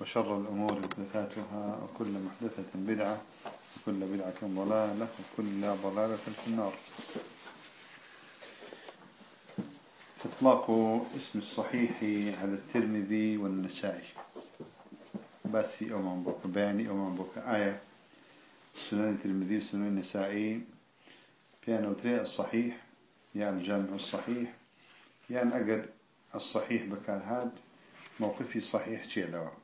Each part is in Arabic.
وشر الأمور محدثاتها وكل محدثة بدعة وكل بدعة ضلالة وكل ضلالة في النار. إطلاق اسم الصحيح على الترمذي والنسائي. باسي أو منبوك بياني أو منبوك آية. سنن الترمذي وسنن النسائي. بيان وتري الصحيح يعني الجامع الصحيح. يعني أقل الصحيح بكان هاد موقفي صحيح شيء لوه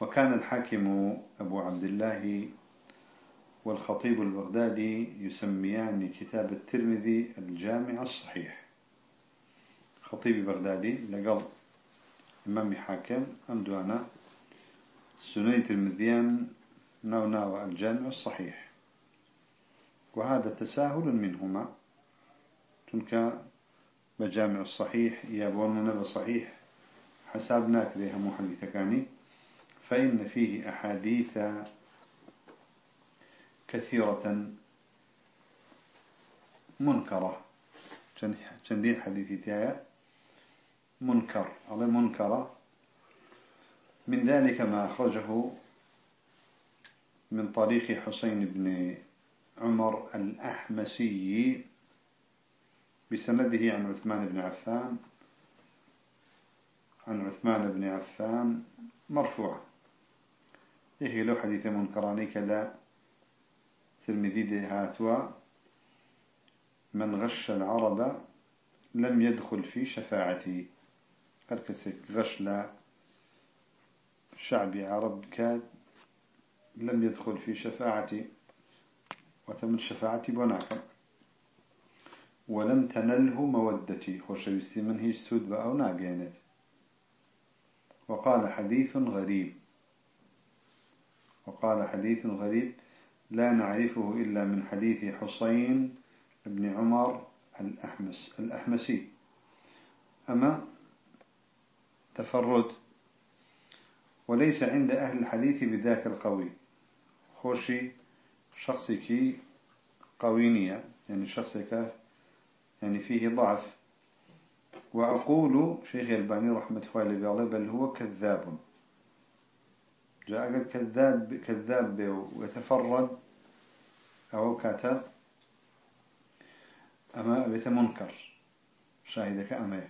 وكان الحاكم أبو عبد الله والخطيب البغدادي يسميان كتاب الترمذي الجامع الصحيح. خطيب بغدادي لقل إمام حاكم أنا سنية المذيان نو ناو الجامع الصحيح. وهذا تساهل منهما. تلك بجامع الصحيح يابون نبى صحيح. حسابنا كريها محدثة كاني. فإن فيه أحاديث كثيرة منكرة. جندين حديثي تايا. منكر. على منكرة. من ذلك ما أخرجه من طريق حسين بن عمر الأحمسي بسنده عن عثمان بن عفان. عن عثمان بن عفان مرفوعا. إيه لو حديث منكراني كلا ترمذي هاتوا. من غش العرب لم يدخل في شفاعتي. أركسك غش لا شعبي عرب كاد لم يدخل في شفاعتي. وتم شفاعتي بناك ولم تنله مودتي. خوش من هي السود بأو ناقينت. وقال حديث غريب. وقال حديث غريب لا نعرفه إلا من حديث حسين بن عمر الأحمس الأحمسي. أما تفرد وليس عند أهل الحديث بذاك القوي. خوشي شخصك قوينية يعني شخصك يعني فيه ضعف. وأقول شيخ الباني رحمة الله بل هو كذاب. جاء قال كذاب كذاب ويتفرد أو كاتب أما بيت منكر. شاهدك أما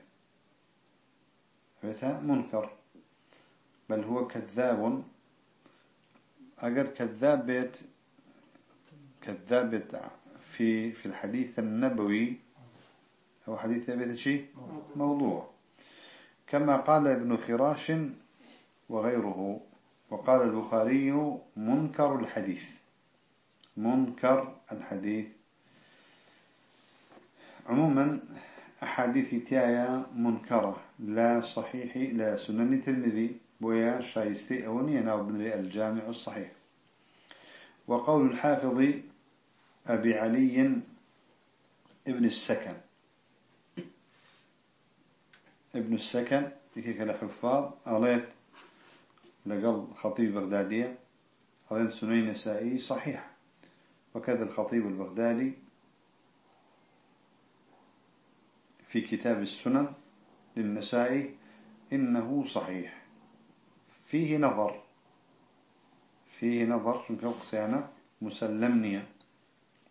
بيت منكر. بل هو كذاب. أجر كذاب بيت كذاب بيت في في الحديث النبوي. أو حديث بيت شيء موضوع. كما قال ابن خراش وغيره. وقال البخاري منكر الحديث. منكر الحديث. عموما أحاديث تايا منكرة. لا صحيح لا سنن ترمذي بويا شايستي أوني أنا ابن الجامع الصحيح. وقول الحافظ أبي علي ابن السكن. ابن السكن يكيك الحفاظ. أغليت لقل خطيب بغدادية هذا سنين نسائي صحيح. وكذا الخطيب البغدادي في كتاب السنن للنسائي إنه صحيح. فيه نظر فيه نظر كوقسيانا مسلمنية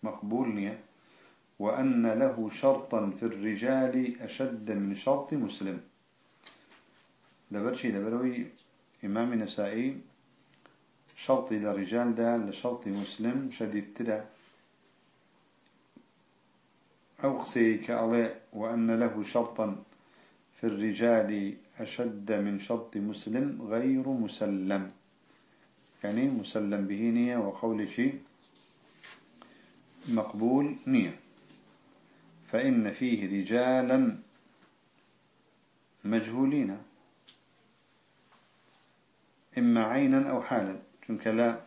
مقبولنية وأن له شرطا في الرجال أشد من شرط مسلم. لبرشي لبروي إمام نسائي شرطي للرجال ده لشرط مسلم شديد تلا أوقسي كألاء وأن له شرطا في الرجال أشد من شرط مسلم غير مسلم. يعني مسلم به نية وقول شيء مقبول نية. فإن فيه رجالا مجهولين. إما عينا أو حالا. شنك لا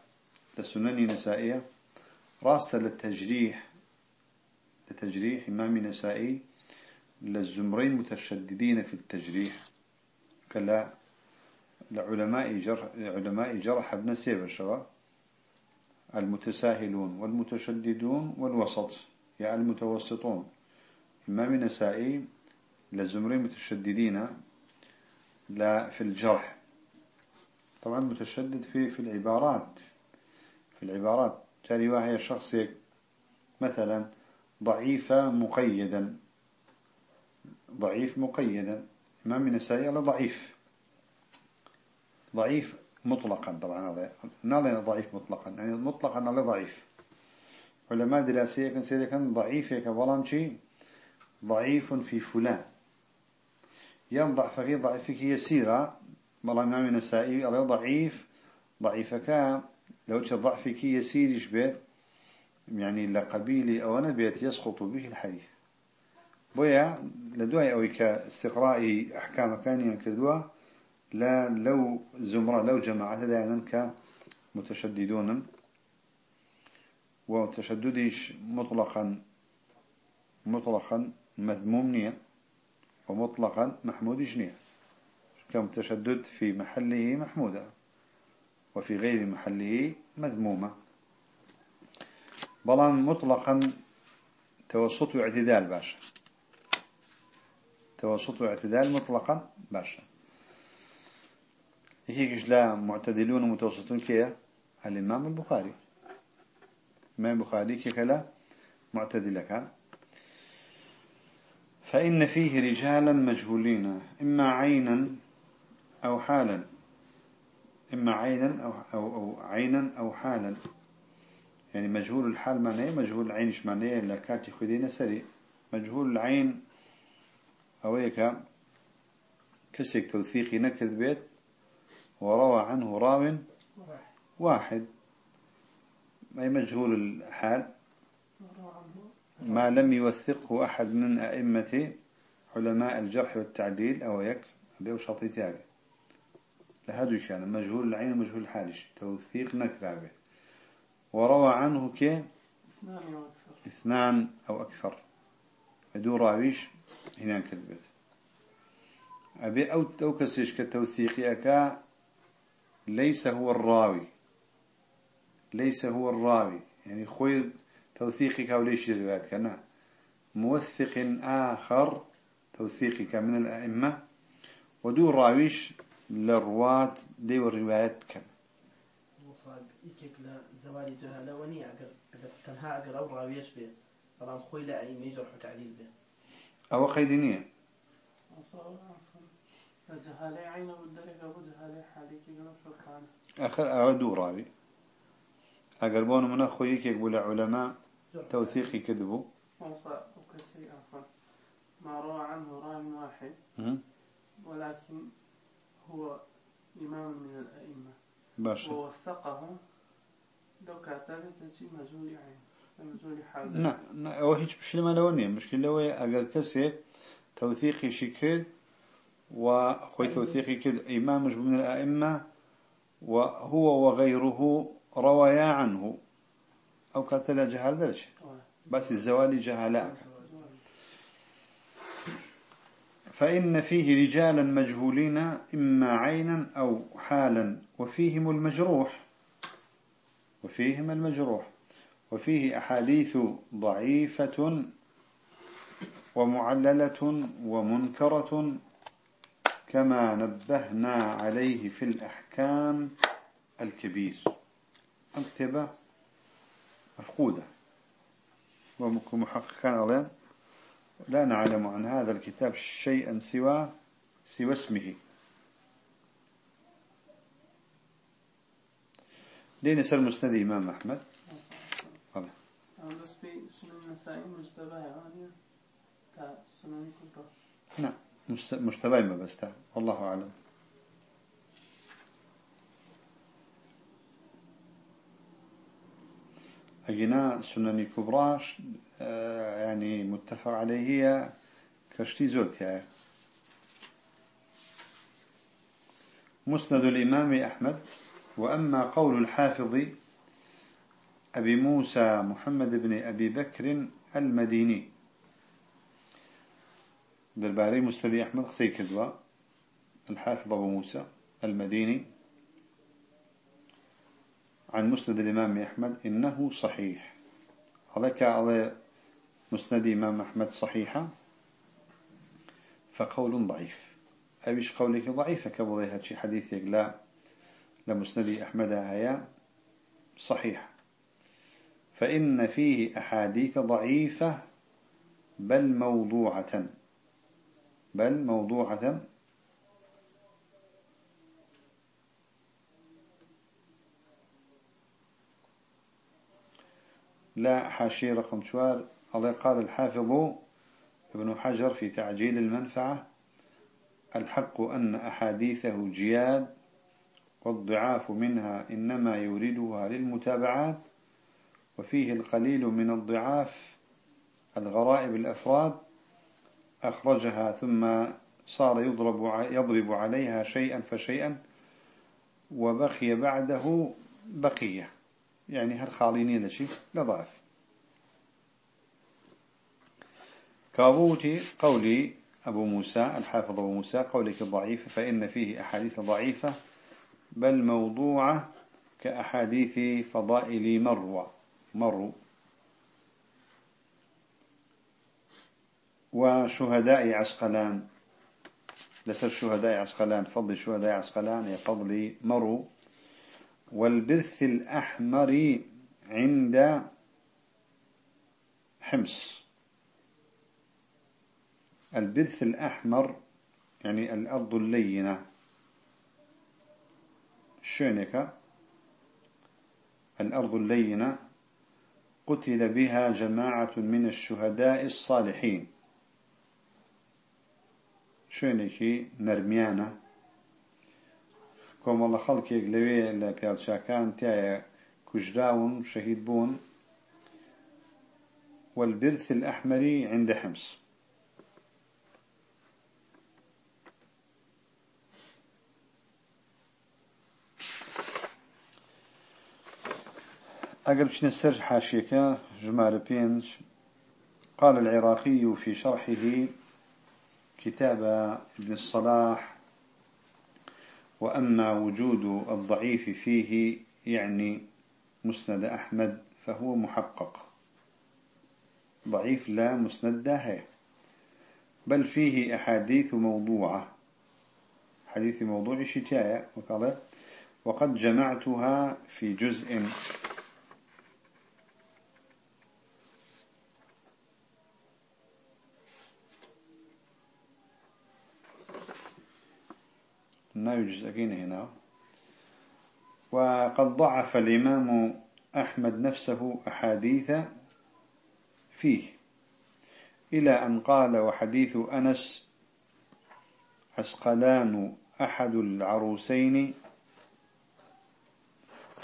لسنن نسائية راسة للتجريح لتجريح إمام نسائي للزمرين متشددين في التجريح كلا لعلماء جرح علماء جرح ابن سيب الشباب المتساهلون والمتشددون والوسط يا المتوسطون. إمام نسائي للزمرين متشددين لا في الجرح. طبعا متشدد في في العبارات في العبارات. جاري واحد شخص مثلا ضعيفة مقيدا ضعيف مقيدا. ما من السيئة ضعيف. ضعيف مطلقا طبعا هذا. نالي ضعيف مطلقا يعني مطلقا نالي ضعيف. علماء دراسية كان سيري كان ضعيف كبلان شيء ضعيف في فلان. ينضع فيه ضعيفك يسيرة بلا ما من السائي على ضعيف ضعيفك لو ضعفك يسير يشبه يعني لقبيلي أو أنا بيت يسقط به الحديث بويا لدواي أو كاستقراء أحكام كانيا كدوا لا لو زمرة لو جماعة دائما كمتشددون وتشددش مطلقا مطلقا مذموم نية ومطلقا محمود جنية كمتشدد في محله محمودة وفي غير محله مذمومة بلان مطلقا توسط واعتدال باشا. توسط واعتدال مطلقا باشا. هيك لا معتدلون ومتوسطون كيا الإمام البخاري. الإمام البخاري كلا كان فإن فيه رجالا مجهولين إما عينا أو حالا. إما عينا أو, أو, أو عينا أو حالا. يعني مجهول الحال معناه مجهول العين إيش معناه لكاتي خدينا سري مجهول العين أويك كسك توثيقي نكد بيت وروى عنه راو واحد. أي مجهول الحال؟ ما لم يوثقه أحد من أئمة علماء الجرح والتعديل أو يك؟ بيو شرطي لهذا شان مجهول العين ومجهول الحال توثيق نكرابه وروى عنه كي اثنان أو أكثر. اثنان أو أكثر. راويش هنا كذبت أبي أو توكسش كتوثيقي أكا ليس هو الراوي. ليس هو الراوي. يعني خوي توثيقك وليش روايات كنا موثق آخر توثيقك من الأئمة. ودو راويش للرواة دي والروايات كان. مصاب إيكيك لزوال جهالة وني أقر تنها أقر أو راويش به طبعا خوي لا أي ميجر تعليل به أو قيدنية الجهالة عينه والدرجة أبو جهالة حالك يقولون فرقان. آخر أودو راوي. أقربون من أخويك يقول علماء توثيقي كذبوا وصى وكسي آخر ما روى عنه راوي واحد. ولكن هو إمام من الأئمة. باشا. ووثقه لو كاتب تجي مجهول عين مجهول حال لا لا هو هيك مشكلة ما لونية مشكلة هو أقل كسي توثيقي شكل وخوي توثيقي كد إمام من الأئمة وهو وغيره روايا عنه. أو قتل جهال درش بس الزوال جهالاء فإن فيه رجالا مجهولين إما عينا أو حالا وفيهم المجروح. وفيهم المجروح. وفيه أحاديث ضعيفة ومعللة ومنكرة كما نبهنا عليه في الأحكام الكبير. أكتبه مفقودة. ومحققان عليه لا نعلم عن هذا الكتاب شيئا سوى سوى اسمه. لين سر مسند إمام أحمد. كبرى نعم مجتبى ما بس والله أعلم. أجنا سنن كبراش يعني متفق عليه هي كشتي زوت يعني. مسند الإمام أحمد وأما قول الحافظ أبي موسى محمد بن أبي بكر المديني. درباري مستدي أحمد قصي كدوى الحافظ أبو موسى المديني. عن مسند الإمام أحمد إنه صحيح. هذاك على مسند إمام أحمد صحيحة فقول ضعيف. أبيش قولك ضعيفة كبضي هاتشي حديثك لا لمسند أحمد هيا صحيح فإن فيه أحاديث ضعيفة بل موضوعة. بل موضوعة. لا حاشي رقم شوار. الله قال الحافظ ابن حجر في تعجيل المنفعة الحق أن أحاديثه جياد والضعاف منها إنما يوردها للمتابعات وفيه القليل من الضعاف الغرائب الأفراد أخرجها ثم صار يضرب يضرب عليها شيئا فشيئا وبقي بعده بقية. يعني هالخاليني لشي لضعف كابوتي قولي أبو موسى الحافظ أبو موسى قولك ضعيف فإن فيه أحاديث ضعيفة بل موضوعة كأحاديث فضائل مروة. مروا وشهداء عسقلان. لسر شهداء عسقلان فضل شهداء عسقلان يا فضل مروا والبرث الأحمر عند حمص. البرث الأحمر يعني الأرض اللينة. شونك؟ الأرض اللينة. قتل بها جماعة من الشهداء الصالحين. شونك؟ نرميانة. كوم الله خلقك لوي لبيالشاكان تايا كجراون شهيد بون والبرث الأحمر عند حمص. أقل بشنا السر حاشيك؟ جمال بينج قال العراقي في شرحه كتاب ابن الصلاح وأما وجود الضعيف فيه يعني مسند أحمد فهو محقق. ضعيف لا مسند هي. بل فيه أحاديث موضوعة. حديث موضوع شتاية وقد جمعتها في جزء ما يجزئين هنا. وقد ضعف الإمام أحمد نفسه أحاديث فيه إلى أن قال وحديث أنس عسقلان أحد العروسين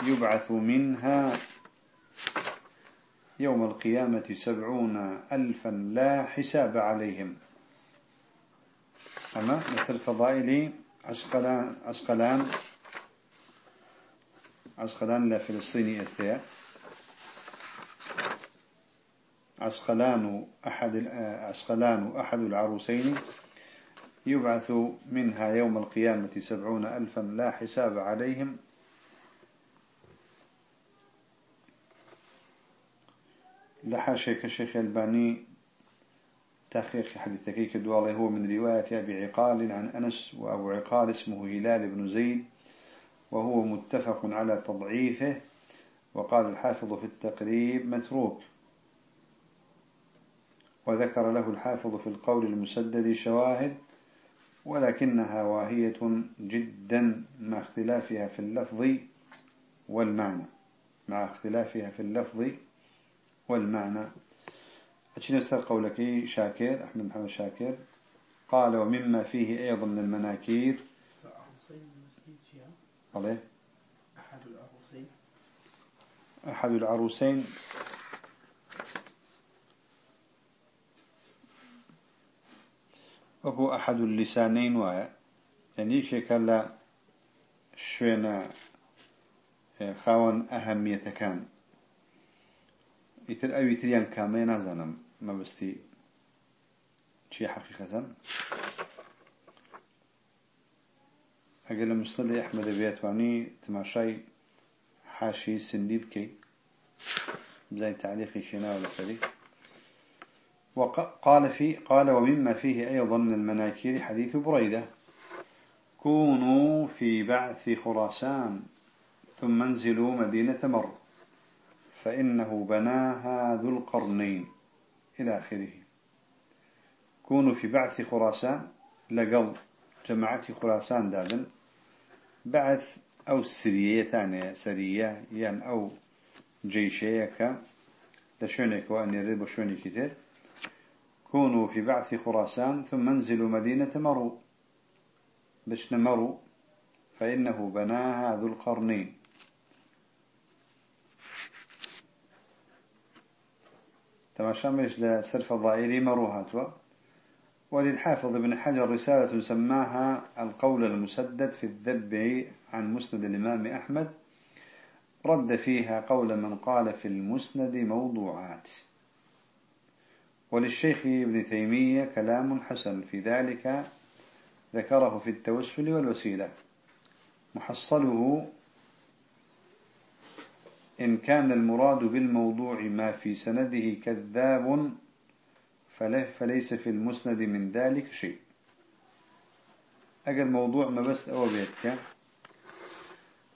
يبعث منها يوم القيامة سبعون ألفا لا حساب عليهم. أما مثل فضائل عسقلان عسقلان عسقلان لا فلسطيني استياء عسقلان أحد عسقلان أحد العروسين يبعث منها يوم القيامة سبعون ألفا لا حساب عليهم. لحاشيك الشيخ الباني تحقيق حديثك كدوالي هو من رواية أبي عقال عن أنس وأبو عقال اسمه هلال بن زيد وهو متفق على تضعيفه وقال الحافظ في التقريب متروك. وذكر له الحافظ في القول المسدد شواهد ولكنها واهية جدا مع اختلافها في اللفظ والمعنى. مع اختلافها في اللفظ والمعنى أتشين أستر قولك شاكر أحمد محمد شاكر. قال ومما فيه أيضا من المناكير. عليه. أحد العروسين. أحد العروسين وهو أحد اللسانين وهي يعني شكل شوينا خاون أهمية كان يتر أو يتريان كامل نازنم ما بستي شي حقيقة؟ أقل مستند أحمد بيتواني تماشي حاشي سندي بكي زي تعليقي شنا ولا فريق وقال في قال ومما فيه أيضا من المناكير حديث بريدة. كونوا في بعث خراسان ثم انزلوا مدينة مر. فإنه بناها ذو القرنين. إلى آخره. كونوا في بعث خراسان لقل جماعة خراسان دادن بعث أو سرية ثانية سرية يعني أو جيشيك لشونك وأن يريد بشوني كتير كونوا في بعث خراسان ثم انزلوا مدينة مرو. بشن مرو؟ فإنه بناها ذو القرنين. تماشى مش لسلف الضائري مروهاتوا وللحافظ ابن حجر رسالة سماها القول المسدد في الذب عن مسند الإمام أحمد. رد فيها قول من قال في المسند موضوعات. وللشيخ ابن تيمية كلام حسن في ذلك ذكره في التوسل والوسيلة. محصله إن كان المراد بالموضوع ما في سنده كذاب فليس في المسند من ذلك شيء. أجل موضوع ما بس أو بيتك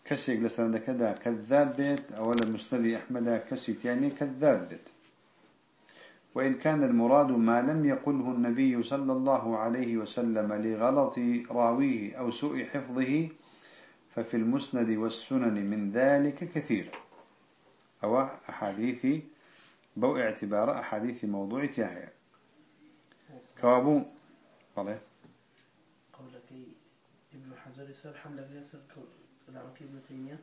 كسيك لسند كذا كذاب بيت أولا مسند أحمد كسيت يعني كذاب بيت. وإن كان المراد ما لم يقله النبي صلى الله عليه وسلم لغلط راويه أو سوء حفظه ففي المسند والسنن من ذلك كثير. أو أحاديث بو اعتبار أحاديث موضوع تياهي كوابو. والله. قولك ابن حجر يسر حملك يسر كلامك ابن تيمية.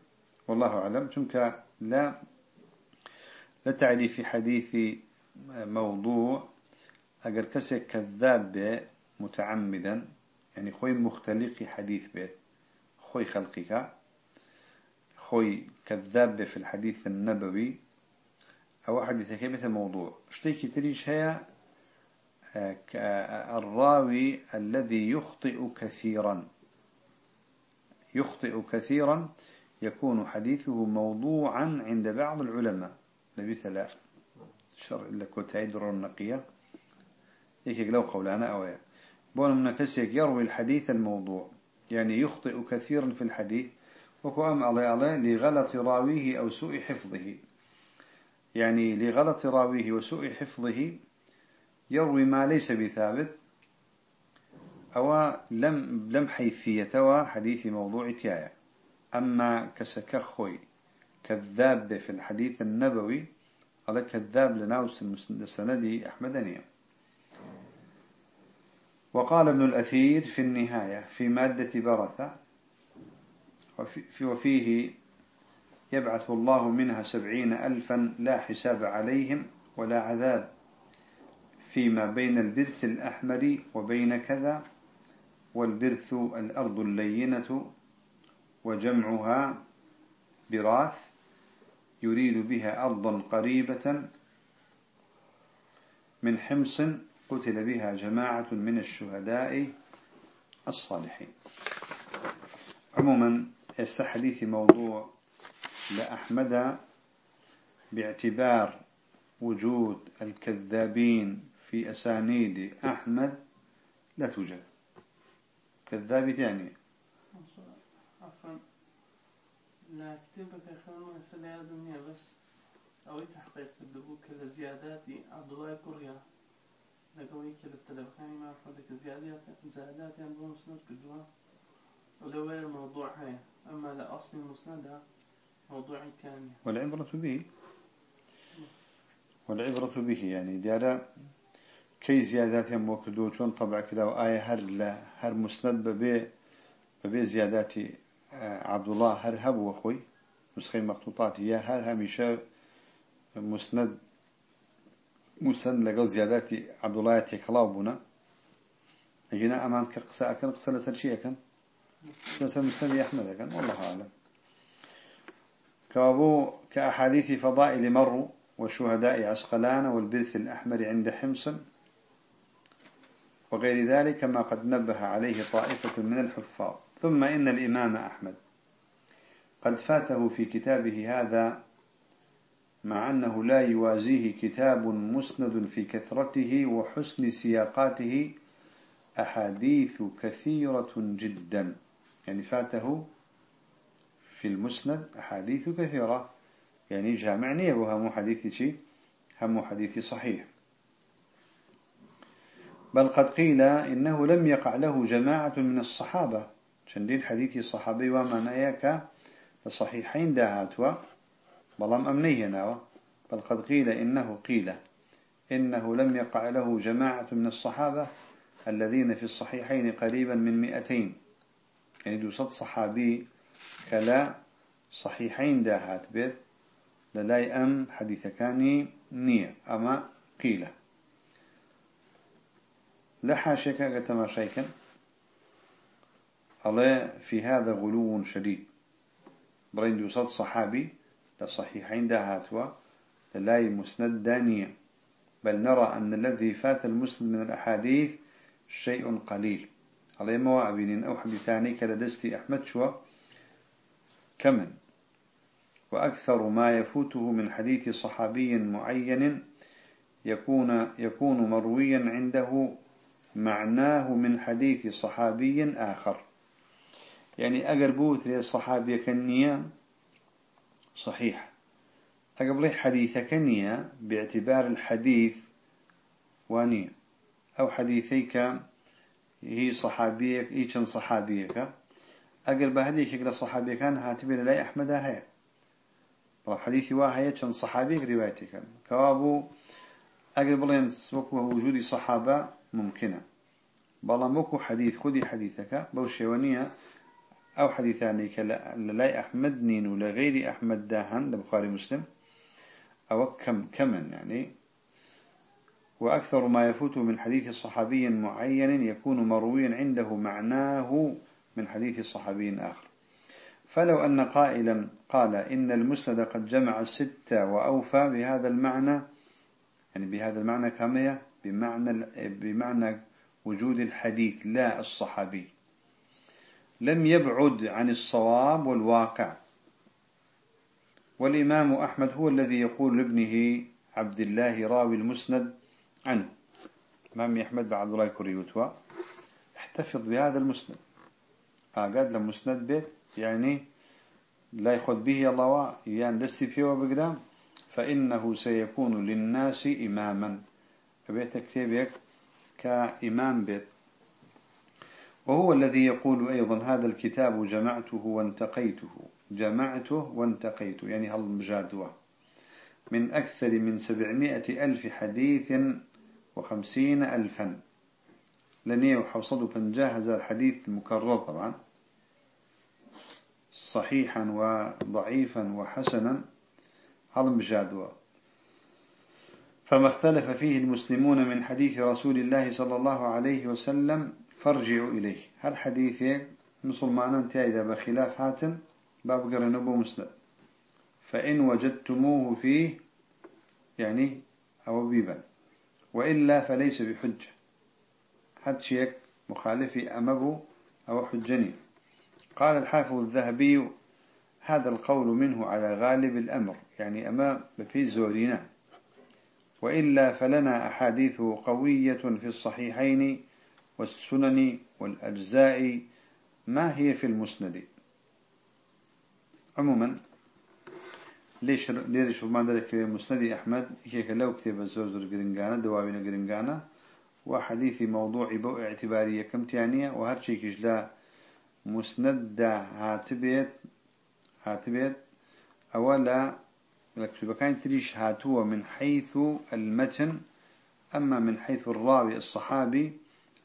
والله أعلم. چونك لا لا تعريف حديث موضوع. أجر كسي كذاب متعمدا. يعني خوي مختلق حديث بيت خوي خلقك. خوي كذاب في الحديث النبوي أو حديث كيف الموضوع. اشتيكي تريش هي الراوي الذي يخطئ كثيرا. يخطئ كثيرا يكون حديثه موضوعا عند بعض العلماء. مثل شر إلا كتايدر النقية يكيك لو قولانا أويا بون من يروي الحديث الموضوع. يعني يخطئ كثيرا في الحديث. وكو أم علي علي لغلط راويه أو سوء حفظه. يعني لغلط راويه وسوء حفظه يروي ما ليس بثابت أو لم لم حيثية حديث موضوع تيايا. أما كسكخوي كذاب في الحديث النبوي على كذاب لناوس السندي أحمدني وقال ابن الأثير في النهاية في مادة برثة وفيه يبعث الله منها سبعين ألفا لا حساب عليهم ولا عذاب فيما بين البرث الأحمر وبين كذا والبرث الأرض اللينة وجمعها براث يريد بها أرضا قريبة من حمص قتل بها جماعة من الشهداء الصالحين. عموما يستحديث موضوع لأحمد باعتبار وجود الكذابين في أسانيد أحمد لا توجد. كذاب يعني عفوا. لا كتابك خلنا مسألة الدنيا بس أو تحقيق الدبو كل زيادات عبد الله كوريا لقوي كل التلفاني ما فردك زيادات زيادات يعني بمسند كدوا ولو الموضوع هاي. أما لأصل المسند موضوع ثاني والعبرة به. والعبرة به يعني دارا كي زيادات موكدو شون طبع كذا وآية هر لا هر مسند ببي ببي زيادات آه، عبد الله هر هب وخوي نسخة مخطوطات يا هر هميشة مسند مسند لقل زيادات عبد الله تكلاو بنا جينا أمام كقصة كان قصة لسر شيء كان مسند أحمد كان والله أعلم. كابو كأحاديث فضائل مر وشهداء عسقلان والبرث الأحمر عند حمص وغير ذلك كما قد نبه عليه طائفة من الحفاظ. ثم إن الإمام أحمد قد فاته في كتابه هذا مع أنه لا يوازيه كتاب مسند في كثرته وحسن سياقاته أحاديث كثيرة جدا. يعني فاته في المسند أحاديث كثيرة. يعني جامعني أبوها مو حديثي شيء هم حديث صحيح. بل قد قيل إنه لم يقع له جماعة من الصحابة. شندين حديث الصحابي وما نايك الصحيحين داهاتوا بلام أمنية ناوى. بل قد قيل إنه قيل إنه لم يقع له جماعة من الصحابة الذين في الصحيحين قريبا من مئتين. يعني دوسط صحابي كلا صحيحين داهات بيت للاي أم حديث كاني نية أما قيل. لحاشك شيكا. الله في هذا غلو شديد. برين دوسط صحابي لصحيحين داهاتوا للاي مسند دانية. بل نرى أن الذي فات المسند من الأحاديث شيء قليل. على ما أبين أو حديثاني كلدستي أحمد شو كمن. وأكثر ما يفوته من حديث صحابي معين يكون يكون مرويا عنده معناه من حديث صحابي آخر. يعني أقربوت للصحابي كنية صحيح. أقبل حديث كنية باعتبار الحديث وانية. أو حديثيك هي صحابيك إيشن صحابيك. أقل بهدي شكل صحابي كان هاتبي لا أحمد هي حديثي واهي كان صحابيك روايتك كوابو أقل بلين وكو وجود صحابة ممكنة. بلا مكو حديث خذي حديثك. بوشيوانية أو حديثاني لا أحمد نين ولا أحمد داهن لبخاري مسلم. أو كم كمن يعني. وأكثر ما يفوت من حديث صحابي معين يكون مرويا عنده معناه من حديث صحابي آخر. فلو أن قائلا قال إن المسند قد جمع الستة وأوفى بهذا المعنى يعني بهذا المعنى كامية بمعنى, بمعنى وجود الحديث لا الصحابي. لم يبعد عن الصواب والواقع. والإمام أحمد هو الذي يقول لابنه عبد الله راوي المسند عنه. إمام أحمد بعد الله كريوتوا احتفظ بهذا المسند. أقاد لمسند بيت يعني لا يخذ به الله يعني دستي فيه وبقدام فإنه سيكون للناس إماما. فبيت كتابك كإمام بيت. وهو الذي يقول أيضا هذا الكتاب جمعته وانتقيته. جمعته وانتقيته يعني هل مجادوة. من أكثر من سبعمائة ألف حديث وخمسين ألفا. لنية وحوصده فنجاهز الحديث المكرر طبعا. صحيحا وضعيفا وحسنا. هل مجادوه فما اختلف فيه المسلمون من حديث رسول الله صلى الله عليه وسلم فارجعوا إليه. هل حديث مسلمان إذا بخلاف هاتم باب قرنبو مسلم. فإن وجدتموه فيه يعني أو بيبا وإلا فليس بحجة. حد شيك مخالفي أمبو أو حجني. قال الحافظ الذهبي هذا القول منه على غالب الأمر يعني أما في زورنا. وإلا فلنا أحاديث قوية في الصحيحين والسنن والأجزاء. ما هي في المسند؟ عموما ليش ليش ما ذلك مسند أحمد؟ هيك لو كتب زور زور جرينجانا دواوين جرينجانا وحديث موضوع بو اعتبارية كم تانية وهرشي كجلا مسند هاتبيت هاتبيت أولا لك كان تريش هاتوا من حيث المتن أما من حيث الراوي الصحابي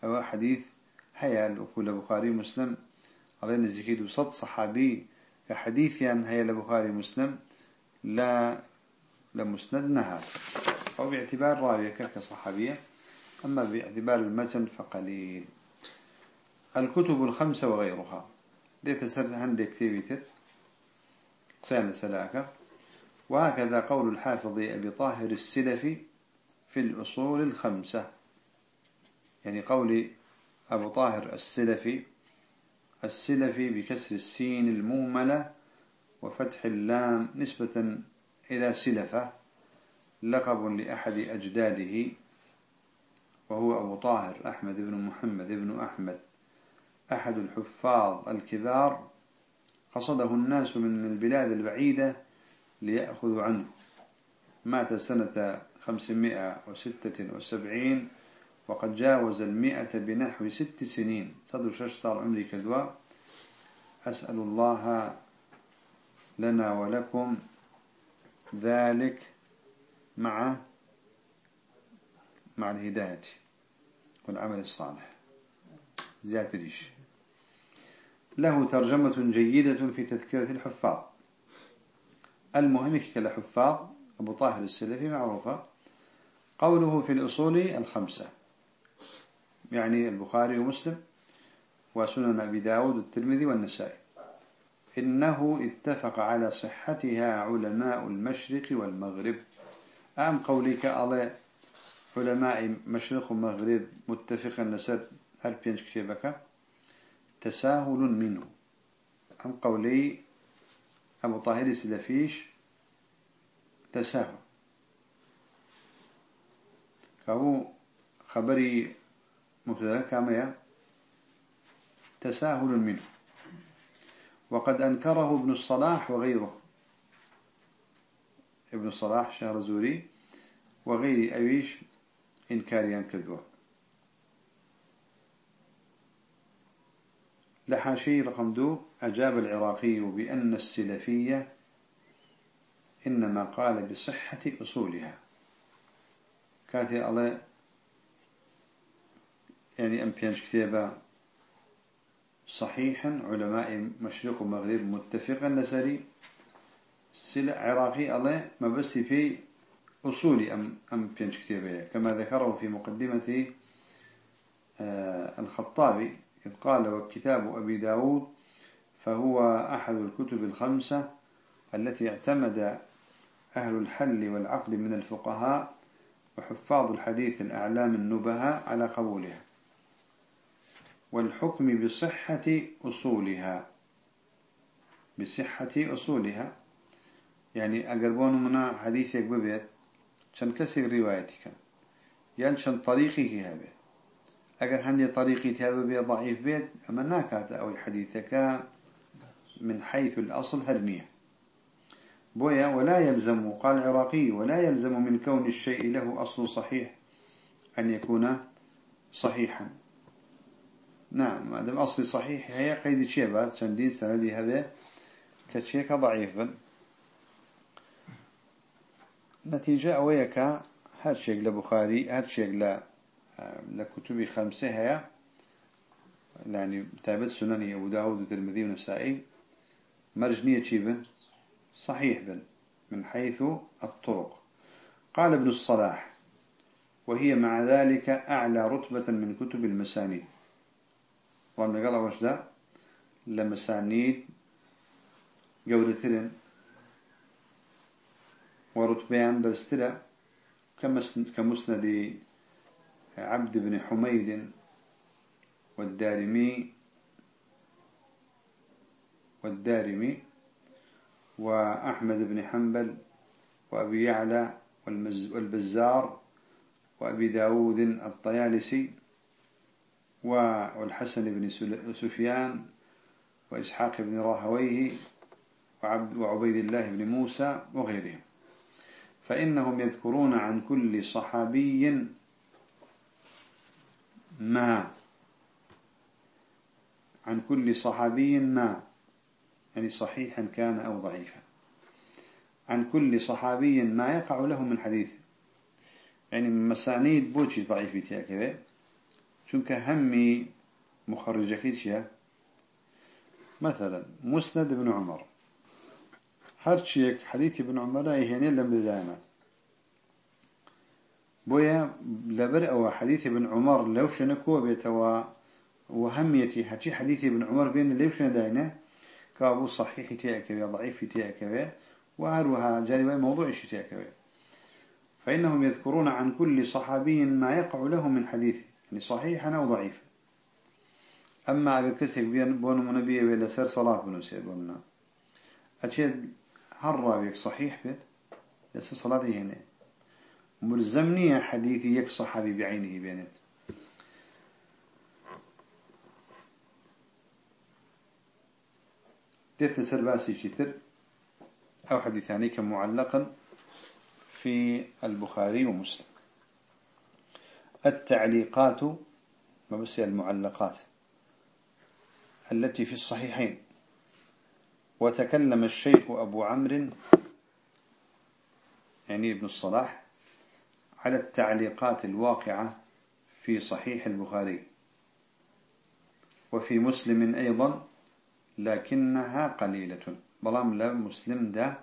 أو حديث هيا الأكل بخاري مسلم. علينا الزكيد وصد صحابي كحديث يعني هيا لبخاري مسلم. لا لمسند نهار أو باعتبار راوية كصحابية أما باعتبار المتن فقليل. الكتب الخمسة وغيرها. دي تسر عندك كتابيتت سهل سلاك وهكذا قول الحافظ أبي طاهر السلفي في الأصول الخمسة. يعني قول أبو طاهر السلفي. السلفي بكسر السين المهملة وفتح اللام نسبة إلى سلفة لقب لأحد أجداده وهو أبو طاهر أحمد بن محمد بن أحمد. أحد الحفاظ الكبار قصده الناس من البلاد البعيدة ليأخذوا عنه. مات سنة 576 وقد جاوز المئة بنحو ست سنين. صدر شش صار عمري كدوا أسأل الله لنا ولكم ذلك مع مع الهداية والعمل الصالح. زيادة ريش له ترجمة جيدة في تذكرة الحفاظ. المهم كالحفاظ أبو طاهر السلفي معروفة. قوله في الأصول الخمسة. يعني البخاري ومسلم وسنن أبي داود والترمذي والنسائي. إنه اتفق على صحتها علماء المشرق والمغرب. أم قولك على علماء مشرق ومغرب متفقا نسد هل بينش كتابك؟ تساهل منه. أم قولي أبو طاهر سلفيش تساهل. فهو خبري مبتدأ كما تساهل منه. وقد أنكره ابن الصلاح وغيره. ابن الصلاح شهر زوري وغير أبيش إنكاريان كذوه لحاشي رقم دو أجاب العراقي بأن السلفية إنما قال بصحة أصولها. كاتي الله يعني أم بيانش كتابة صحيحا علماء مشرق ومغرب متفقا نسري سلع عراقي الله ما بس في أصول أم أم بيانش كتابة. كما ذكره في مقدمة آه الخطابي إذ قال وكتاب أبي داود فهو أحد الكتب الخمسة التي اعتمد أهل الحل والعقد من الفقهاء وحفاظ الحديث الأعلام النبهاء على قبولها. والحكم بصحة أصولها. بصحة أصولها. يعني أقربون منا حديثك ببيت شن كسر روايتك. يعني شن طريقك هذا أجر هندي طريقي تابع ضعيف بيت أما ناكات أو حديثك من حيث الأصل هرمية بويا ولا يلزم قال العراقي ولا يلزم من كون الشيء له أصل صحيح أن يكون صحيحا. نعم ما دام أصلي صحيح هي قيد شيء بعد شندين سندي هذا كشيء ضعيفا نتيجة أويك هر شيء لبخاري هر شيء لكتب خمسة هي يعني تابت سنن أبو داود والترمذي والنسائي. مرجنية شيبن صحيح بن من حيث الطرق. قال ابن الصلاح وهي مع ذلك أعلى رتبة من كتب المسانيد. قال وش ده لمسانيد جودة ورتبان بسترة كمسند عبد بن حميد والدارمي والدارمي وأحمد بن حنبل وأبي يعلى والبزار وأبي داود الطيالسي والحسن بن سفيان وإسحاق بن راهويه وعبيد الله بن موسى وغيرهم. فإنهم يذكرون عن كل صحابي ما عن كل صحابي ما. يعني صحيحا كان أو ضعيفا. عن كل صحابي ما يقع له من حديث. يعني مسانيد بوشي ضعيف كذا چونك همي مخرجك مثلا مسند بن عمر. هرشيك حديث ابن عمر يهني لم بدانا بويا لبر أو حديث ابن عمر لو شنكو بيتوا وهميتي حكي حديث ابن عمر بين لو شن داينا كابو صحيح تيأكوي ضعيف تيأكوي وهروها جانبا موضوع تيأكوي فإنهم يذكرون عن كل صحابي ما يقع له من حديث. يعني صحيح أو ضعيف أما أقل كسك بون منبيه ولا سر صلاة بن سيد بوننا أشيد هر صحيح بيت؟ يس صلاة هنا. ملزمني حديثي يك صحابي بعينه بينت. ديت سر بأسي كتر أو حديثاني كمعلقا في البخاري ومسلم. التعليقات ما بس المعلقات التي في الصحيحين. وتكلم الشيخ أبو عمرو يعني ابن الصلاح على التعليقات الواقعة في صحيح البخاري وفي مسلم أيضا لكنها قليلة. بلام لا مسلم ده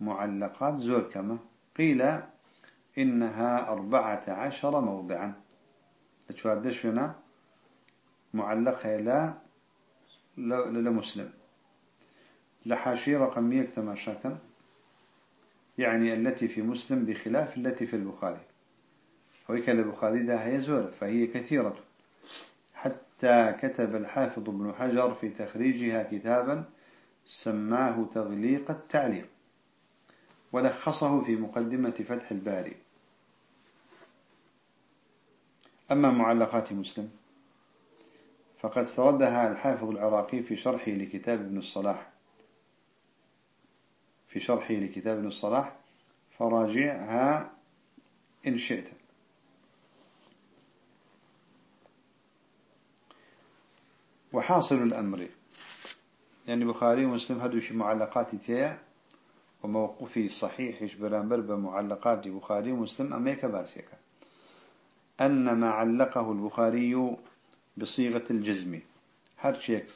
معلقات زور كما قيل إنها أربعة عشر موضعا. لتشواب دشونا معلقة لا لمسلم لحاشي رقم يكتما شاكا يعني التي في مسلم بخلاف التي في البخاري. ويك البخاري ده هي زور فهي كثيرة. حتى كتب الحافظ ابن حجر في تخريجها كتابا سماه تغليق التعليق. ولخصه في مقدمة فتح الباري. أما معلقات مسلم فقد سردها الحافظ العراقي في شرحه لكتاب ابن الصلاح. في شرحه لكتاب ابن الصلاح فراجعها إن شئت. وحاصل الأمر يعني بخاري ومسلم هدوش معلقات تيا وموقفي صحيح برانبر بمعلقات بخاري ومسلم أميك باسيك أن ما علقه البخاري بصيغة الجزم. هرشيك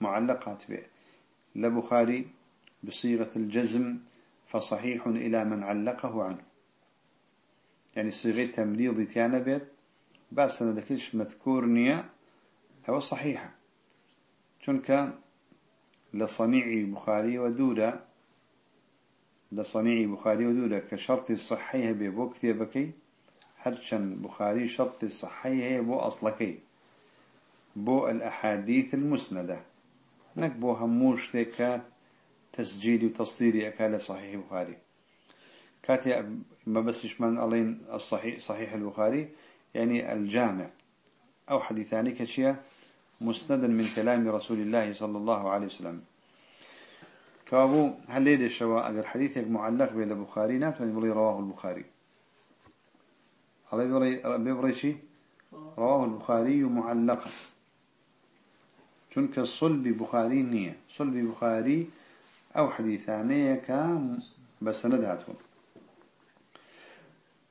معلقات به لبخاري بصيغة الجزم فصحيح إلى من علقه عنه. يعني صيغة تمريض تيانا بيت بس أنا ذكرش مذكور نية هو صحيحة كان لصنيع بخاري ودودة لصنيع بخاري ودودة كشرط الصحية ببو كتابكي هرشن بخاري شرط الصحية بو أصلكي بو الأحاديث المسندة۔ نك بو هموش تيكا تسجيل وتصديري أكال صحيح البخاري كاتي ما بسش من ألين الصحيح صحيح البخاري يعني الجامع۔ أو حديثاني كشيا مسندا من كلام رسول الله صلى الله عليه وسلم۔ كابو هل ليد الشواء أجر حديثك معلق بين البخاري ناتوني بلي رواه البخاري علي بيبري شي رواه البخاري معلقا. چونك صلب بخاري نية. صلب بخاري أو حديثانية كان بسنداتهم.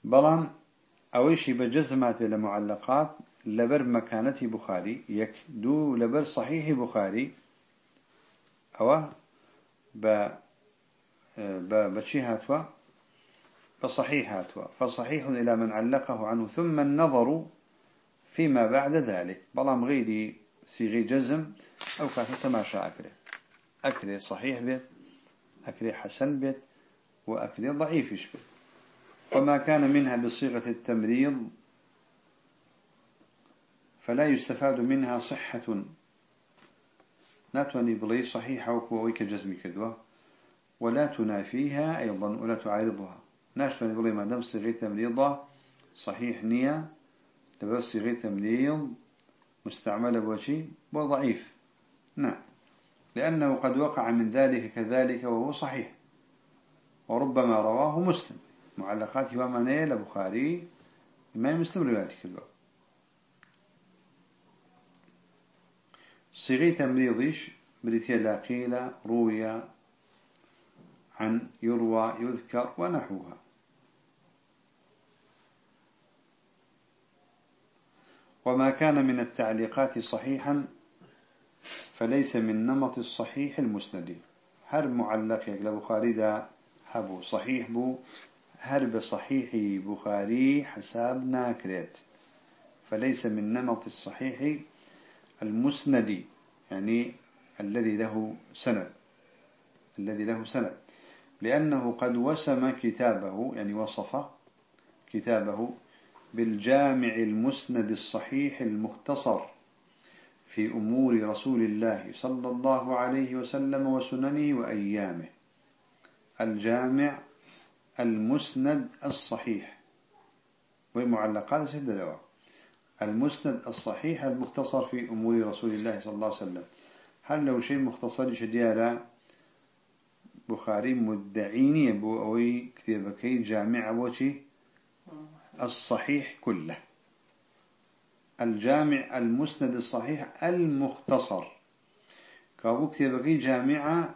بلان أويشي بجزمات بلا معلقات لبر مكانة بخاري يك دو لبر صحيح بخاري أو ب ب بشي هاتوا؟ فصحيح هاتوا. فصحيح إلى من علقه عنه. ثم النظر فيما بعد ذلك. بلام غيري سيغي جزم أو كانت تماشى أكله. أكله صحيح بيت أكله حسن بيت وأكله ضعيف بيت وما كان منها بصيغة التمريض فلا يستفاد منها صحة. ناتوني بلي صحيحة وكويك جزمي كدوة. ولا تنافيها أيضا ولا تعارضها. ناشتوني بلي ما دام صيغة تمريضة صحيح نية لبس صيغة تمريض مستعملة بوشي وضعيف نعم. لأنه قد وقع من ذلك كذلك وهو صحيح. وربما رواه مسلم. معلقات ومنيل البخاري ما مسلم رواياتك الوقت صيغي تمريضيش بريتيا لا قيل روي عن يروى يذكر ونحوها. وما كان من التعليقات صحيحا فليس من نمط الصحيح المسند. هر معلق يقل بخاري دا هبو صحيح بو هر بصحيح بخاري حساب ناكريت. فليس من نمط الصحيح المسند يعني الذي له سند الذي له سند. لأنه قد وسم كتابه يعني وصف كتابه بالجامع المسند الصحيح المختصر في أمور رسول الله صلى الله عليه وسلم وسننه وأيامه. الجامع المسند الصحيح. ومعلقات شد له المسند الصحيح المختصر في أمور رسول الله صلى الله عليه وسلم. هل لو شيء مختصر شديارا بخاري مدعيني أبو أوي كتابكي جامع وشي. الصحيح كله. الجامع المسند الصحيح المختصر. كابو كتابكي جامعة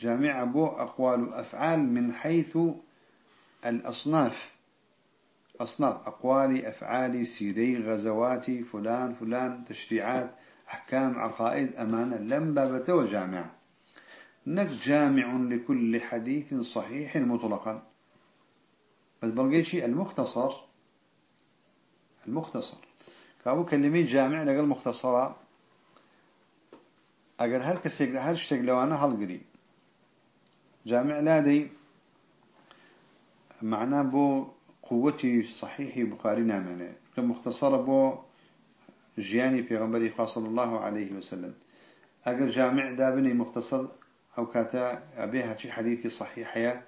جامعة بو أقوال أفعال من حيث الأصناف. أصناف أقوال أفعال سيري غزوات فلان فلان تشريعات أحكام عقائد أمانة. لم بابته وجامعة نك جامع لكل حديث صحيح مطلقا. بس بلقيتشي المختصر المختصر. كابو كلمة جامع لقى مختصرة. أجر هل كسيق هل شتق لو أنا هل قري جامع لا دي. معناه بو قوتي صحيح بخاري نامنه. كمختصر بو جياني في غنبري صلى الله عليه وسلم. أجر جامع دابني مختصر أو كاتا أبيها شي حديثي صحيح يا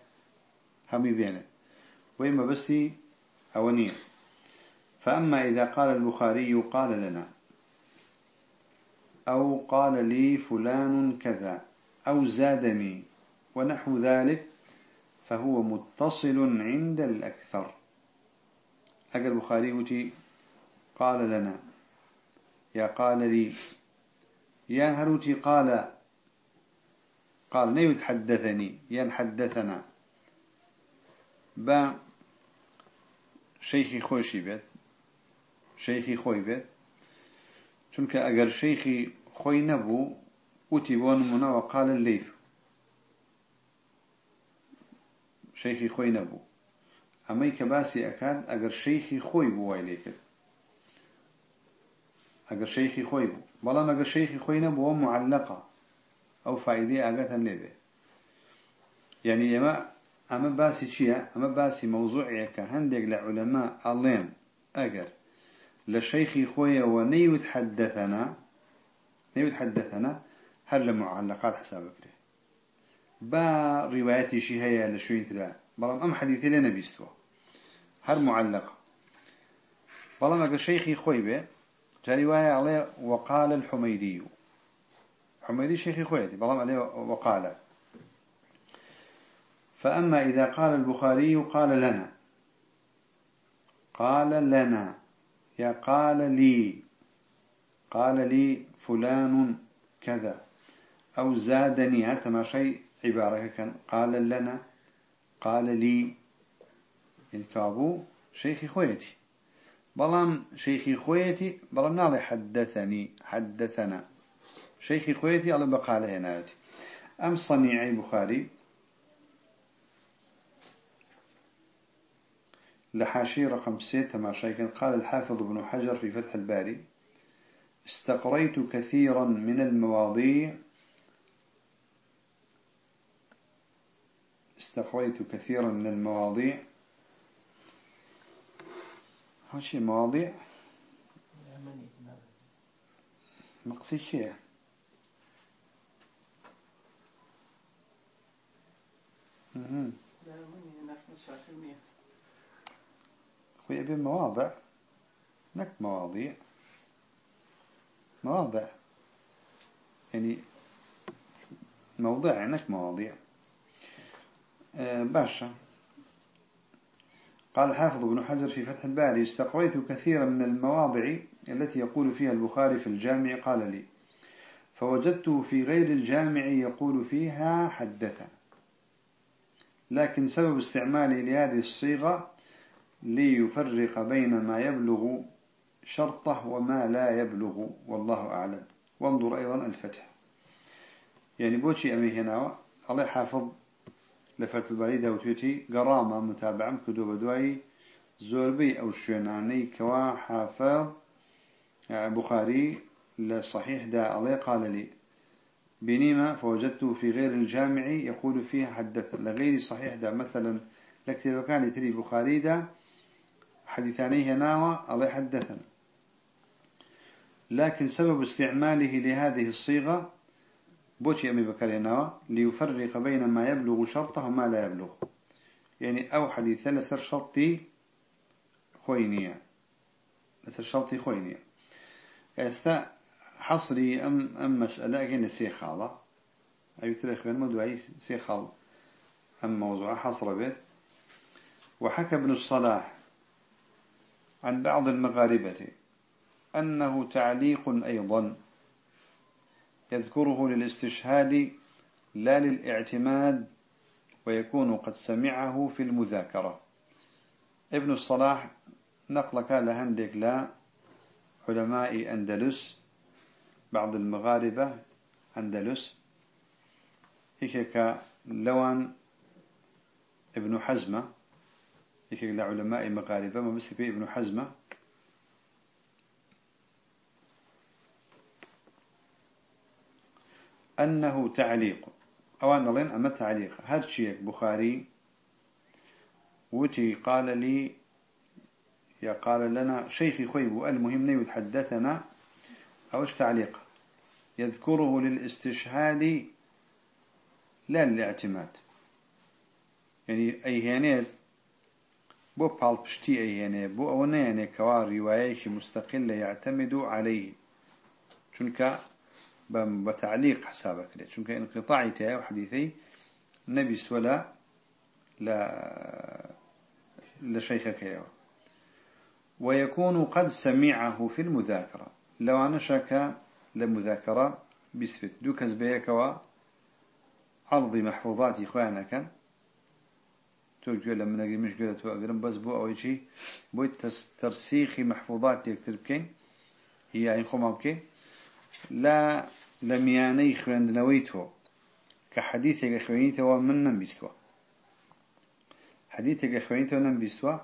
همي بينه. وإما بسي أونية فأما إذا قال البخاري قال لنا. أو قال لي فلان كذا. أو زادني ونحو ذلك فهو متصل عند الأكثر. أقل البخاري قال لنا. يا قال لي. يا هروتي قال؟ قال نيود حدثني ين حدثنا. با شيخي خوشي بيت. شيخي خوي بيت. چونك اگر شيخي خوي نبو وتي بون منا وقال الليث. شيخي خوي نبو. اما كباسي اكاد اگر شيخي خوي بو ويليك اگر شيخي خوي بو. بلا اگر شيخي خوي نبو معلقه. أو فائدة أجتها لبه يعني ئەمە باسی چییە؟ ئەمە باسی مەوزوعەیە کە هەندێک لە عولەما ئەڵێن. ئەگەر لە شەیخی خۆیەوە نەیوت حەدەتەنا نەیوت حەدەتەنا هەر لە معلقات حساب بکرێ. با ڕیواەتیشی هەیە لە شوێن تردا بەڵام ئەم حەدیثی لێ نەبیستەوە هەر معلق. بەڵام ئەگە شەیخی خۆی بێ جاری وایە ئەڵێ وەقال الحمەیدی و حمەیدی شێخی خۆیەتی بەڵام ئەلێ وەقالە فأما إذا قال البخاري قال لنا. قال لنا. يا قال لي. قال لي فلان كذا. أو زادني. هذا ما شيء عبارة. كان قال لنا. قال لي. الكابو شيخي خويتي بلام شيخي خويتي بلام نالي حدثني. حدثنا. شيخي خويتي على بقاله هنايتي أم صنيعي بخاري. لحاشي رقم ستة مع شيخ قال الحافظ ابن حجر في فتح الباري استقريت كثيرا من المواضيع. استقريت كثيرا من المواضيع. هاشي مواضيع؟ مقصي شيء. خويا بين مواضع نك مواضيع. مواضع. يعني موضع نك مواضيع. آه باشا قال حافظ ابن حجر في فتح الباري استقويت كثيرا من المواضع التي يقول فيها البخاري في الجامع. قال لي فوجدته في غير الجامع يقول فيها حدثا. لكن سبب استعمالي لهذه الصيغة ليفرق بين ما يبلغ شرطه وما لا يبلغ والله أعلم. وانظر أيضا الفتح. يعني بوشي أمي هنا الله حافظ لفتح البريدة وتويتي قرامة متابعة كدوب دواي زوربي أو شيناني كوا حافظ بخاري لصحيح دا الله قال لي بنيمة فوجدته في غير الجامع يقول فيها حدثنا لغير صحيح ده مثلا لكتب كان يتري بخاري ده حديثانيه ناوى الله حدثنا. لكن سبب استعماله لهذه الصيغة بوشي أمي بكر ناوى ليفرق بين ما يبلغ شرطه وما لا يبلغ. يعني أو حديث لسر شرطي خوينية لسر شرطي خوينية إستا حصري أم أم مسألة أجن سيخالة أي تريخ بين مدوعي سيخال. أم موضوع حصر به. وحكى ابن الصلاح عن بعض المغاربة أنه تعليق أيضا يذكره للاستشهاد لا للاعتماد ويكون قد سمعه في المذاكرة. ابن الصلاح نقل كان لهندك لا علماء أندلس بعض المغاربة أندلس هيك لوان ابن حزمة. هيك لعلماء مغاربة بس ابن حزمة. أنه تعليق. أو أن لين أما تعليق. هذا شيء بخاري وتي قال لي يا قال لنا شيخي خيب المهم نيود حدثنا أوش تعليق؟ يذكره للاستشهاد لا للاعتماد. يعني أي هينيت بو بال بشتي أي هينيت بو أونا يعني كوار رواية مستقلة يعتمد عليه چونك بتعليق حسابك ليه چونك تاعي وحديثي نبي ولا لا لشيخك يا ويكون قد سمعه في المذاكرة. لو أنا شك لمذاكرة بسفت دوكز بيكوا عرض محفوظات إخوانا تقول لما نجي مش قلت وأقرم بس بو أو شيء بو ترسيخ محفوظات يكتب كين هي أي خمام كين لا لمياني خويندنويتو كحديثك خوينيتو من نبيستوا حديثك خوينيتو نبيستوا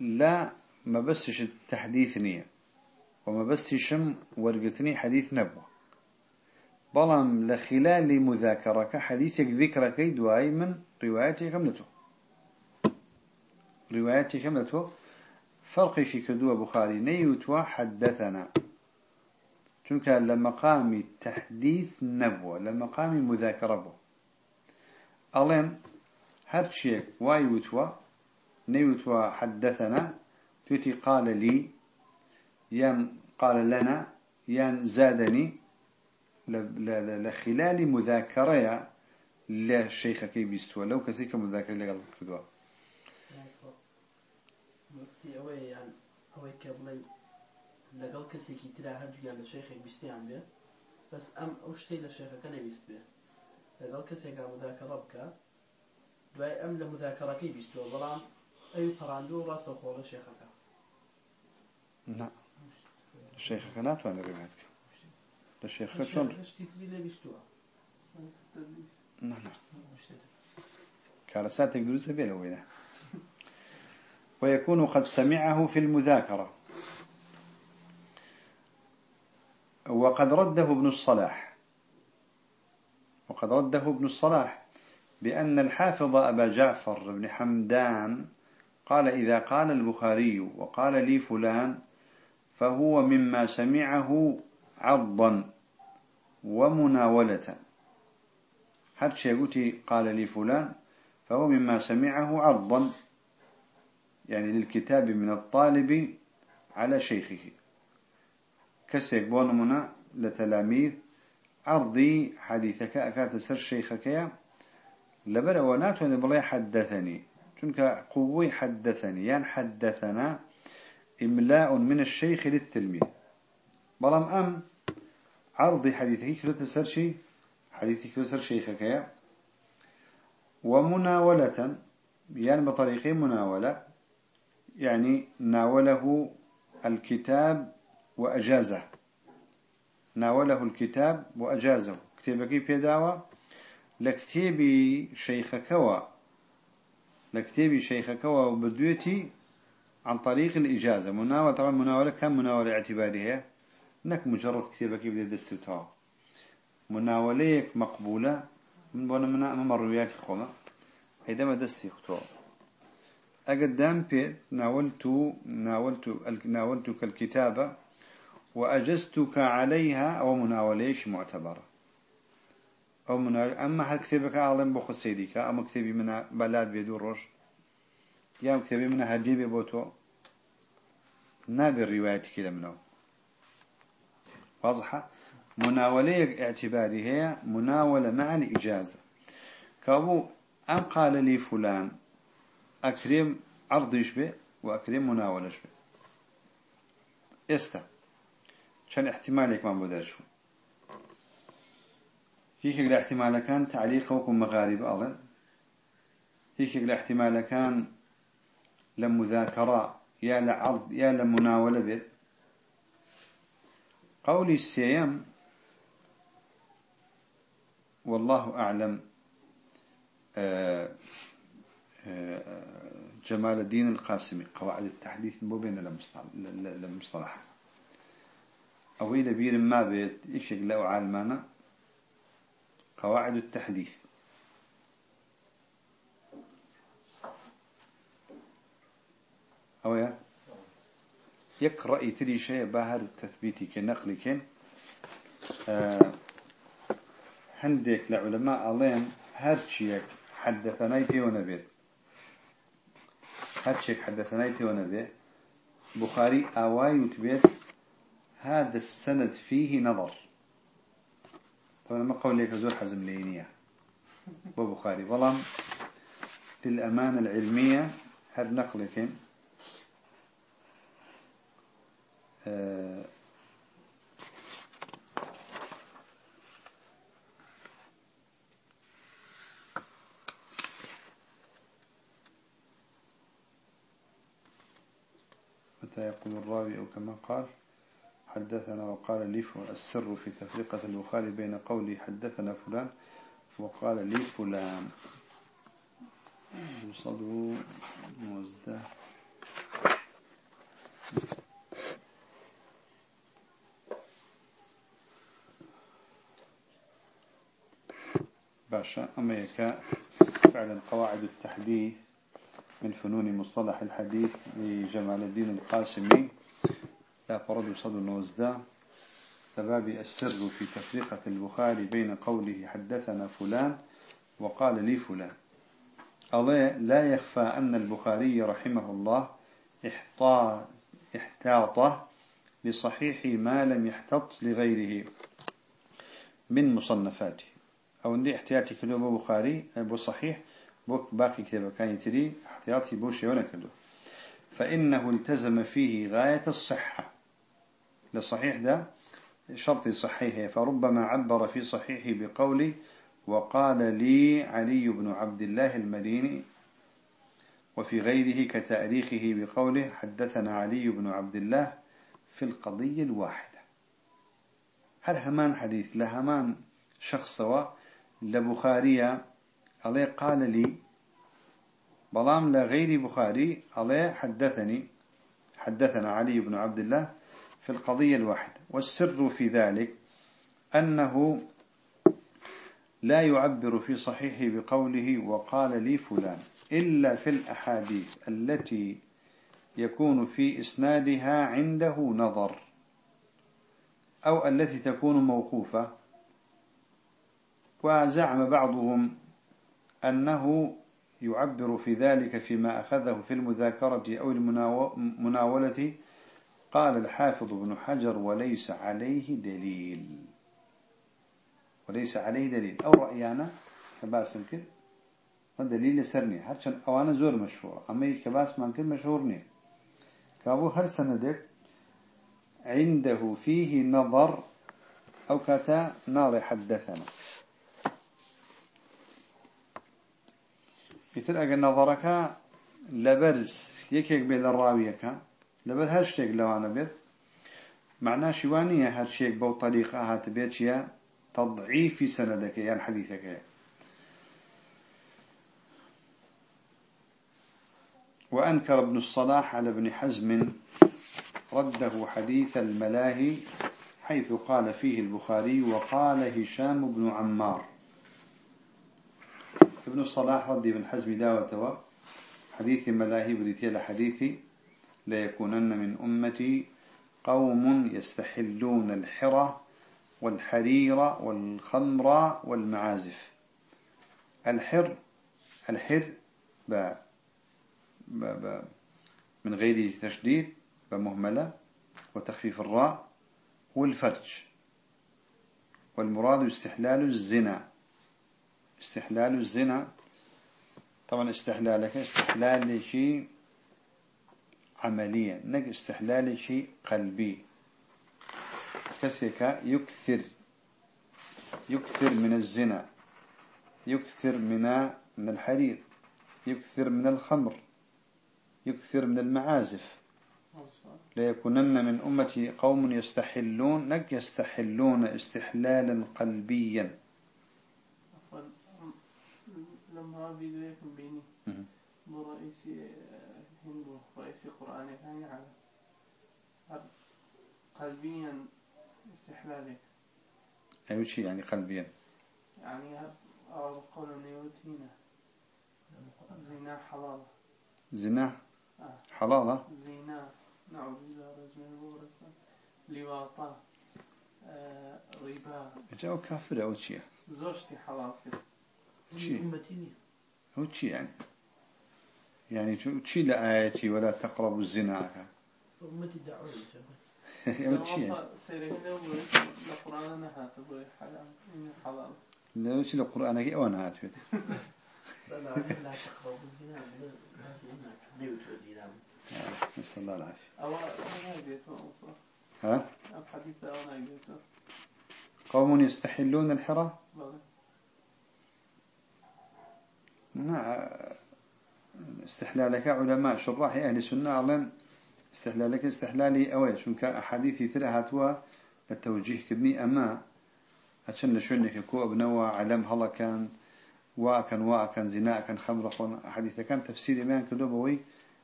لا ما بسش التحديث نية وما بسشم ورقتني حديث نبوة بلام لخلال مذاكرك حديثك ذكرك دواي من رواياتي كملته رواياتي كملته فرق شي كدوا بخاري. نيوتوا حدثنا چونك لمقام تحديث نبوة لمقام مذاكرة بو ألين هر شيء وايوتوا نيوتوا حدثنا توتي قال لي يان قال لنا يان زادني لخلال مذاكرة للشيخ كي بيستوى. لو كسيك مذاكرة لغل كدوا مستي أوي يعني أوي كبلي لەگەڵ کەسێکی ترا هەردوویان لە شێخێک بیستیان بێت بەس ئەم ئەو شتەی لە شێخەکە نەویست بێ. لەگەڵ کەسێکا مذاکەڕە بکە دوای ئەم لە مذاکەڕەکەی بیستەوە بەڵام ئەوی پەڕاندو و ڕاستە خۆڵە شێخەکە. نا. شێخەکە ناتوانێت ڕێمات بکە. لە شێخەکە چۆن؟ کارە ساتێک دروستە بێ لەوەیدا ويكون قد سمعه في المذاكرة. وقد رده ابن الصلاح. وقد رده ابن الصلاح بأن الحافظ أبا جعفر بن حمدان قال إذا قال البخاري وقال لي فلان فهو مما سمعه عضا ومناولة. هل شيء قال لي فلان فهو مما سمعه عرضا يعني للكتاب من الطالب على شيخه. كسيك بونمنا لتلاميذ عرضي حديثك أكاد سر شيخك لبر ونات بلا حدثني. چونك قوي حدثني. يعني حدثنا إملاء من الشيخ للتلميذ. بلام أم عرضي حديثك كلو تسر شي؟ حديثك كلو سر شيخك ومناولة يعني بطريق مناولة. يعني ناوله الكتاب وأجازه. ناوله الكتاب وأجازه. كتابك في دعوة؟ لكتابي شيخكوا. لكتابي شيخكوا وبدويتي عن طريق الإجازة. مناولة طبعا مناولة كان مناولة اعتبارية. انك مجرد كتابك بدي دستوتها مناوليك مقبولة. من بونا منا أمام الروايات خوما ما دستي خطوة. أقدام بيت ناولت ناولت ناولتك الكتابة وأجزتك عليها أو مناوليش معتبرة. أو مناول أما هل كتابك أعلم بخو سيديك؟ أما كتابي من بلاد بيدور روش؟ يا كتابي من هدي بوتو نابي الرواية كده منه واضحة؟ مناولة اعتباري هي مناولة مع الإجازة. كابو أم قال لي فلان؟ أكرم عرضش به وأكرم مناولش به إستا كان احتمالك ما بدرشو هيك الاحتمال كان تعليقكم مغارب أظن. هيك الاحتمال كان لمذاكرة يا لعرض يا لمناولة بيت. قولي السيام والله أعلم آه، جمال الدين القاسمي قواعد التحديث مو بين المصطلح أو إلى بير ما بيت إيش لو عالمانا. قواعد التحديث. أو يا؟ يقرأ يتري شيء باهر التثبيتي كنقلي كن آه هندك لعلماء ألين هرشيك حدثنا في ونبيت هرشيك حدثنا في ونبيت بخاري آواي وتبيت هذا السند فيه نظر. طبعا ما قول لك زور حزم لينية بخاري والله للأمانة العلمية هر نقلك يقول الراوي أو كما قال حدثنا وقال لي السر في تفرقة البخاري بين قولي حدثنا فلان وقال لي فلان. وصلوا مزده باشا أما يكا فعلا قواعد التحديث من فنون مصطلح الحديث لجمال الدين القاسمي. لا فرد صد نوزدا سباب السر في تفرقة البخاري بين قوله حدثنا فلان وقال لي فلان. الله لا يخفى أن البخاري رحمه الله احتاط لصحيح ما لم يحتط لغيره من مصنفاته. أو عندي احتياطي كله بو بخاري بو صحيح باقي كتابة كان يتري احتياطي بو شيونا كله فإنه التزم فيه غاية الصحة. للصحيح ده شرط صحيح. فربما عبر في صحيحه بقوله وقال لي علي بن عبد الله المديني وفي غيره كتأريخه بقوله حدثنا علي بن عبد الله في القضية الواحدة. هل همان حديث؟ لهمان شخص لبخارية عليه قال لي بلام لغير بخاري عليه حدثني حدثنا علي بن عبد الله في القضية الواحدة. والسر في ذلك أنه لا يعبر في صحيحه بقوله وقال لي فلان إلا في الأحاديث التي يكون في إسنادها عنده نظر أو التي تكون موقوفة. وزعم بعضهم أنه يعبر في ذلك فيما أخذه في المذاكرة أو المناولة قال الحافظ ابن حجر وليس عليه دليل. وليس عليه دليل. أو رأيانا كباس يمكن دليل سرني هرشان أوانا زور مشهور. أما كباس ممكن مشهورني كابو هر سندك عنده فيه نظر أو كتا نار حدثنا. مثل أجل نظرك لبرز يكيك بين الراويك لبر هر شيء لو أنا بيت معناه شوانية هر شيء بو طريقة هات بيت يا تضعيف سندك يعني حديثك وأنكر ابن الصلاح على ابن حزم رده حديث الملاهي حيث قال فيه البخاري وقال هشام بن عمار. ابن الصلاح ردي بن حزم داوة حديث ملاهي بريتيال حديثي. ليكونن من أمتي قوم يستحلون الحرة والحرير والخمر والمعازف. الحر الحر ب ب ب من غير تشديد بمهملة وتخفيف الراء والفرج. والمراد استحلال الزنا. استحلال الزنا. طبعا استحلالك استحلال شيء عمليا نك استحلال شيء قلبي. كسك يكثر يكثر من الزنا يكثر من من الحرير يكثر من الخمر يكثر من المعازف. ليكونن من أمتي قوم يستحلون نك يستحلون استحلالا قلبيا. لما فيديو بيني. برئيسي هندو رئيسي قرآني يعني على قلبيا استحلالك أي شيء يعني قلبيا؟ يعني أو قول نيوتينا زنا حلال. زنا؟ آه. حلالة زنا. نعوذ بالله رجل ورسول لواطة آه ربا. جاء كافر أو شيء. زوجتي حلال كده. شي. هو شيء يعني. يعني شو شيء لآيتي ولا تقربوا الزنا. أمتي دعوني شباب هو شيء يعني. القرآن؟ تقول حلال لا شيء القرآن كي أنا هاتفت لا تقربوا الزنا. نسأل الله العافية. أو ها؟ قوم يستحلون الحرة بلى نعم استحلالك علماء شراح أهل السنة علم استحلالك استحلالي أوي شون كان أحاديثي هاتوا التوجيه كدني أما عشان لشونك كو أبنوا علم هلا كان واكن واكن زنا كان خمر خون أحاديث كان تفسير إيمان كدوبوي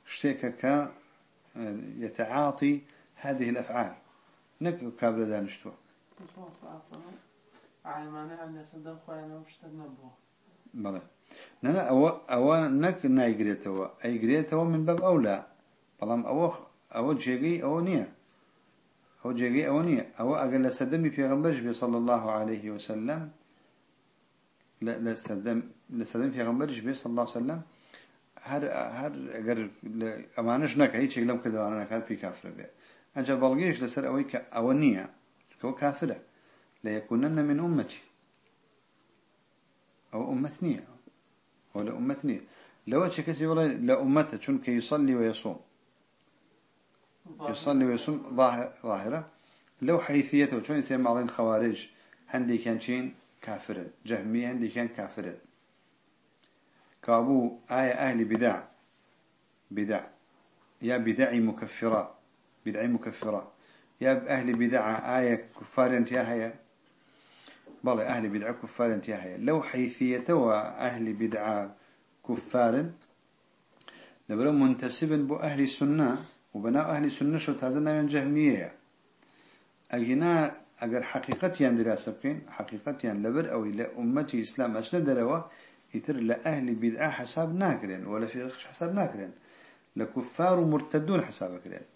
اشتيك كان يتعاطي هذه الأفعال. نك كابل دانشتوا علمانه عن يصدق خوينا وش تنبوه بلى. نانا أو أو نك نايجريتوا أي جريتوا من باب أولى. بلام أو أو جيجي أو نية. أو جيجي أو نية. أو أقل سدمي في غنبج صلى الله عليه وسلم. لا لا سدم لسدم في غنبج صلى الله عليه وسلم. هر هر أجر أمانش نك هيك لم كذا أنا كان في كافر بي. أجا بلغيش لسر أويك أو نية. كو كافرة. لا يكونن من أمتي. أو أمتنية ولا أمتنية لو كسي والله لا أمته شون كي يصلي ويصوم. يصلي ويصوم ظاهر ظاهرة. لو حيثيته شون يسمى بعضين خوارج عندي كان شين كافر جهمية عندي كان كافر كابو آية أهل بدع. بدع. يا بدعي مكفرة. بدعي مكفرة. يا أهل بدع آية كفار انت يا هيا بل أهل بدع كفار انت يا هيا لو حيثيته أهل بدع كفار نبرو منتسبا بو أهل السنة وبناء أهل السنة شو تازنا من جهمية. أجنا أجر حقيقتيان دراسة بكين حقيقتيان لبر أو إلى أمتي إسلام أشنا دروا يتر لأهل بدعة حساب ناكرين ولا في حساب ناكرين. لكفار مرتدون حساب كرين.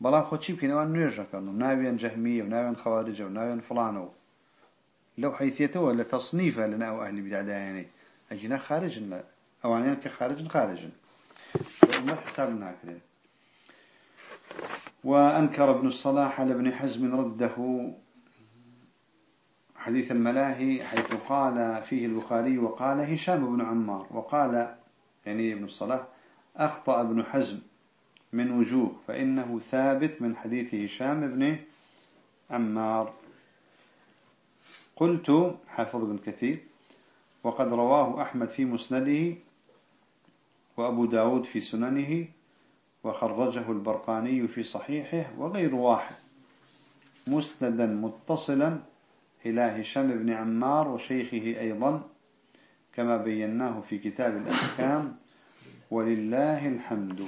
بلان خود شي بكين أوان نيرجا كانوا. ناويا جهمية وناويا خوارجة وناويا فلانو لو حيثيته ولا تصنيفه لنا أو أهل بدعة يعني أجنا خارج أوانيا كخارج خارج فأمة حساب ناكرين وأنكر ابن الصلاح على ابن حزم رده. حديث الملاهي حيث قال فيه البخاري وقال هشام بن عمار. وقال يعني ابن الصلاح أخطأ ابن حزم من وجوه فإنه ثابت من حديث هشام بن عمار. قلت حافظ بن كثير وقد رواه أحمد في مسنده وأبو داود في سننه وخرجه البرقاني في صحيحه وغير واحد. مسندا متصلا إلى هشام بن عمار وشيخه أيضا كما بيناه في كتاب الأحكام ولله الحمد.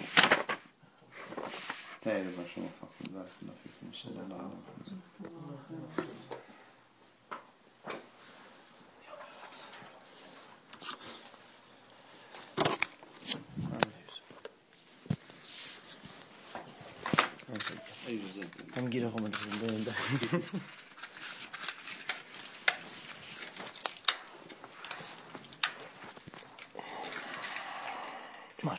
موفق بارك الله فيكم. صلى الله عليه وسلم. Yüzden. Hem gir okumak için de.